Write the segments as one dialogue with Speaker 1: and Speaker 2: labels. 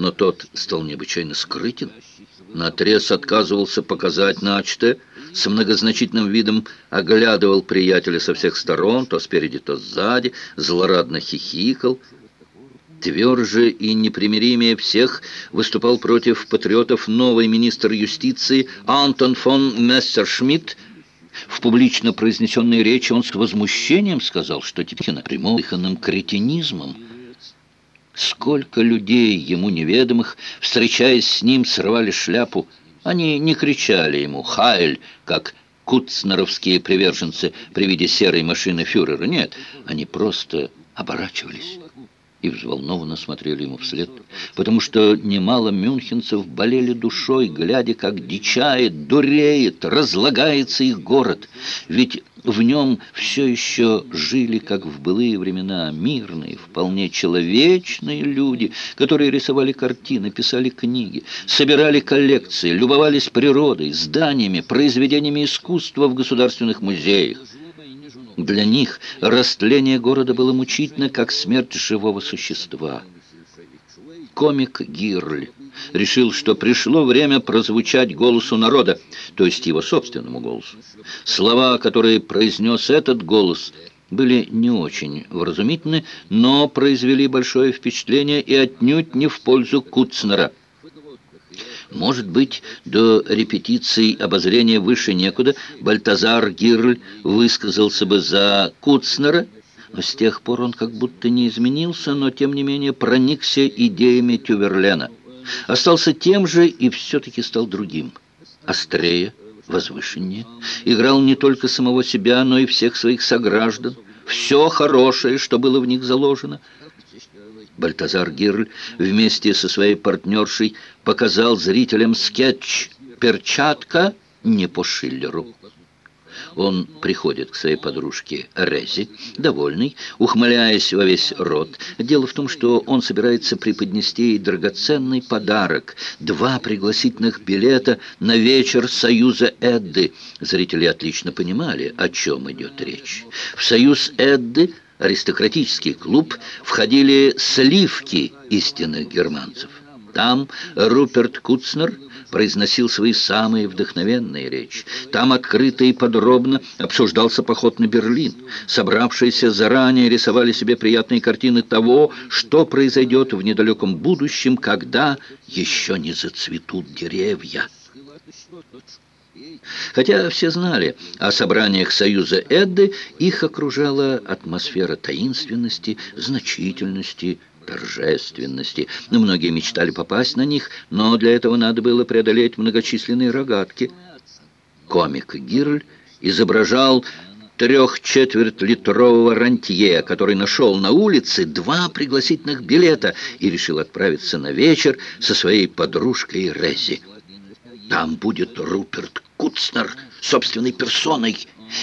Speaker 1: но тот стал необычайно скрытен. Наотрез отказывался показать начатое, с многозначительным видом оглядывал приятеля со всех сторон, то спереди, то сзади, злорадно хихикал. Тверже и непримиримее всех выступал против патриотов новый министр юстиции Антон фон Мессершмитт, в публично произнесенной речи он с возмущением сказал, что напрямую дыханным кретинизмом. Сколько людей ему неведомых, встречаясь с ним, срывали шляпу. Они не кричали ему «Хайль!», как куцнеровские приверженцы при виде серой машины фюрера. Нет, они просто оборачивались и взволнованно смотрели ему вслед, потому что немало мюнхенцев болели душой, глядя, как дичает, дуреет, разлагается их город. Ведь в нем все еще жили, как в былые времена, мирные, вполне человечные люди, которые рисовали картины, писали книги, собирали коллекции, любовались природой, зданиями, произведениями искусства в государственных музеях. Для них растление города было мучительно, как смерть живого существа. Комик Гирль решил, что пришло время прозвучать голосу народа, то есть его собственному голосу. Слова, которые произнес этот голос, были не очень вразумительны, но произвели большое впечатление и отнюдь не в пользу Куцнера. Может быть, до репетиции обозрения выше некуда Бальтазар Гирль высказался бы за Куцнера, но с тех пор он как будто не изменился, но тем не менее проникся идеями Тюверлена. Остался тем же и все-таки стал другим. Острее, возвышеннее. Играл не только самого себя, но и всех своих сограждан. Все хорошее, что было в них заложено – Бальтазар Гирль вместе со своей партнершей показал зрителям скетч «Перчатка не по Шиллеру». Он приходит к своей подружке Рези, довольный, ухмыляясь во весь рот. Дело в том, что он собирается преподнести ей драгоценный подарок. Два пригласительных билета на вечер Союза Эдды. Зрители отлично понимали, о чем идет речь. В Союз Эдды аристократический клуб входили сливки истинных германцев. Там Руперт Куцнер произносил свои самые вдохновенные речи. Там открыто и подробно обсуждался поход на Берлин. Собравшиеся заранее рисовали себе приятные картины того, что произойдет в недалеком будущем, когда еще не зацветут деревья. Хотя все знали о собраниях Союза Эдды, их окружала атмосфера таинственности, значительности, торжественности. Но многие мечтали попасть на них, но для этого надо было преодолеть многочисленные рогатки. Комик Гирль изображал трех-четверть-литрового рантье, который нашел на улице два пригласительных билета и решил отправиться на вечер со своей подружкой Рези. Там будет Руперт Куцнер собственной персоной.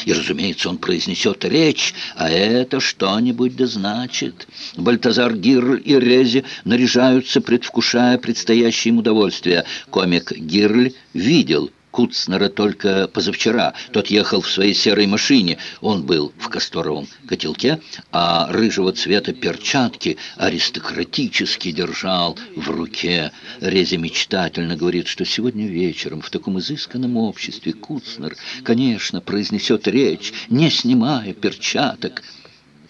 Speaker 1: И, разумеется, он произнесет речь, а это что-нибудь да значит. Бальтазар Гирль и Рези наряжаются, предвкушая предстоящее им удовольствие. Комик Гирль видел Куцнера только позавчера. Тот ехал в своей серой машине. Он был в касторовом котелке, а рыжего цвета перчатки аристократически держал в руке. Рези мечтательно говорит, что сегодня вечером в таком изысканном обществе Куцнер, конечно, произнесет речь, не снимая перчаток.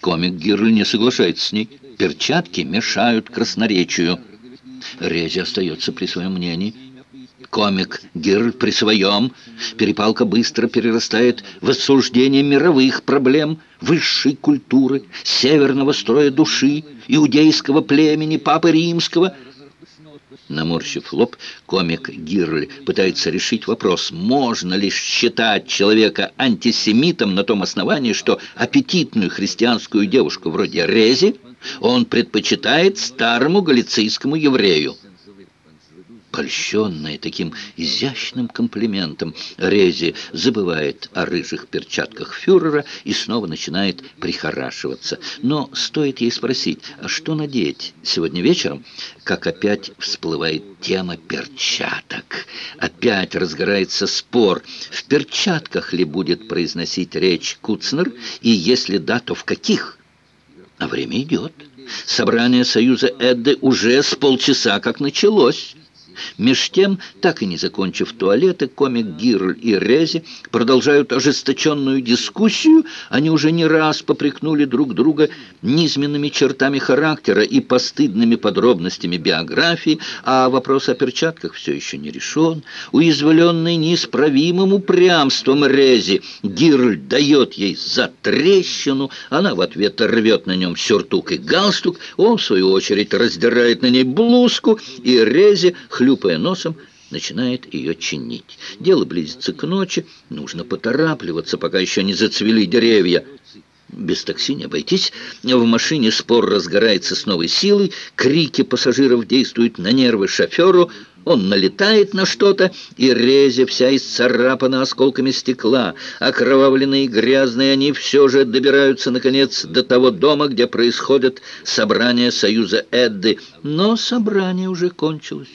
Speaker 1: Комик Гирль не соглашается с ней. Перчатки мешают красноречию. Рези остается при своем мнении – Комик Гирль при своем. Перепалка быстро перерастает в обсуждение мировых проблем, высшей культуры, северного строя души, иудейского племени, папы римского. Наморщив лоб, комик Гирль пытается решить вопрос, можно ли считать человека антисемитом на том основании, что аппетитную христианскую девушку вроде Рези он предпочитает старому галицийскому еврею. Польщенная таким изящным комплиментом, Рези забывает о рыжих перчатках фюрера и снова начинает прихорашиваться. Но стоит ей спросить, а что надеть сегодня вечером, как опять всплывает тема перчаток. Опять разгорается спор, в перчатках ли будет произносить речь Куцнер, и если да, то в каких? А время идет. Собрание Союза Эдды уже с полчаса как началось. Меж тем, так и не закончив туалеты, комик Гирль и Рези продолжают ожесточенную дискуссию. Они уже не раз попрекнули друг друга низменными чертами характера и постыдными подробностями биографии, а вопрос о перчатках все еще не решен. Уязвленный неисправимым упрямством Рези, Гирль дает ей за трещину, она в ответ рвет на нем сюртук и галстук, он, в свою очередь, раздирает на ней блузку, и Рези, хлюпая носом, начинает ее чинить. Дело близится к ночи, нужно поторапливаться, пока еще не зацвели деревья. Без такси не обойтись. В машине спор разгорается с новой силой, крики пассажиров действуют на нервы шоферу, он налетает на что-то, и Рези вся исцарапана осколками стекла. Окровавленные и грязные они все же добираются, наконец, до того дома, где происходит собрание Союза Эдды. Но собрание уже кончилось.